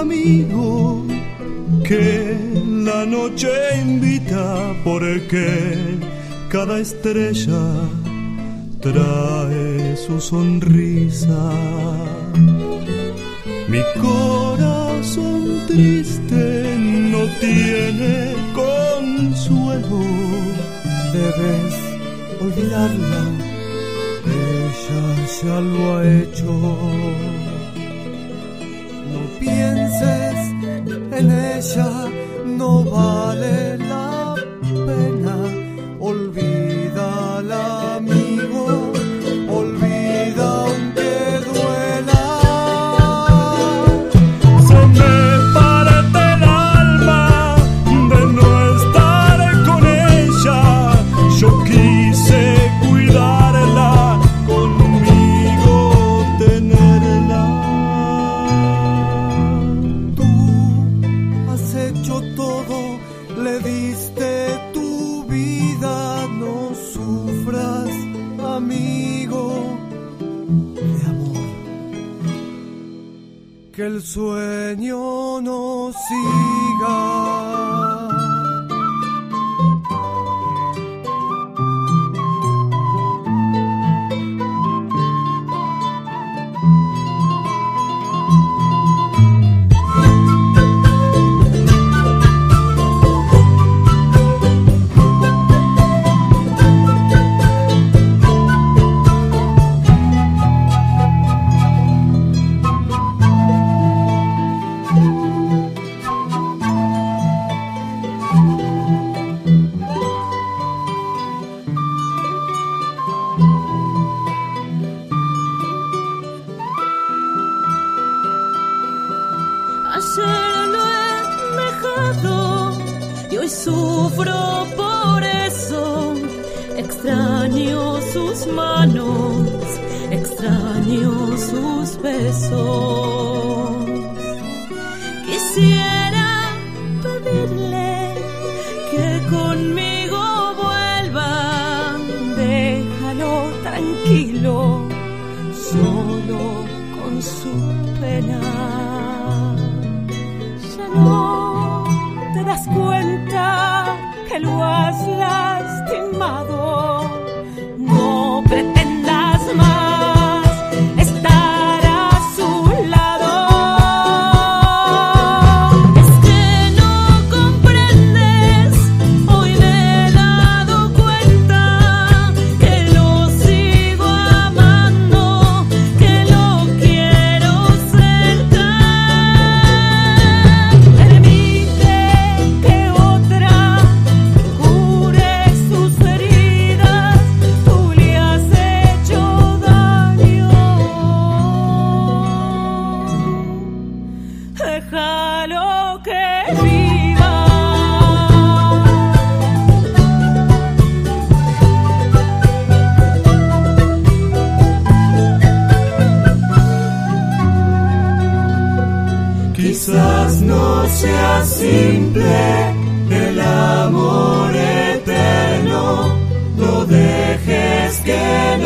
amigo que la noche invita por el que cada estrella trae su sonrisa. Mi corazón triste no tiene consuelo. Debes olvidarla, ella ya lo ha hecho. Pienses en ella, no vale Que el sueño no siga. Sufro por eso. Extraño sus manos, extraño sus besos. Quisiera pedirle que conmigo vuelva. Déjalo tranquilo, que lo has lastimado. Quizás no sea simple el amor eterno, no dejes que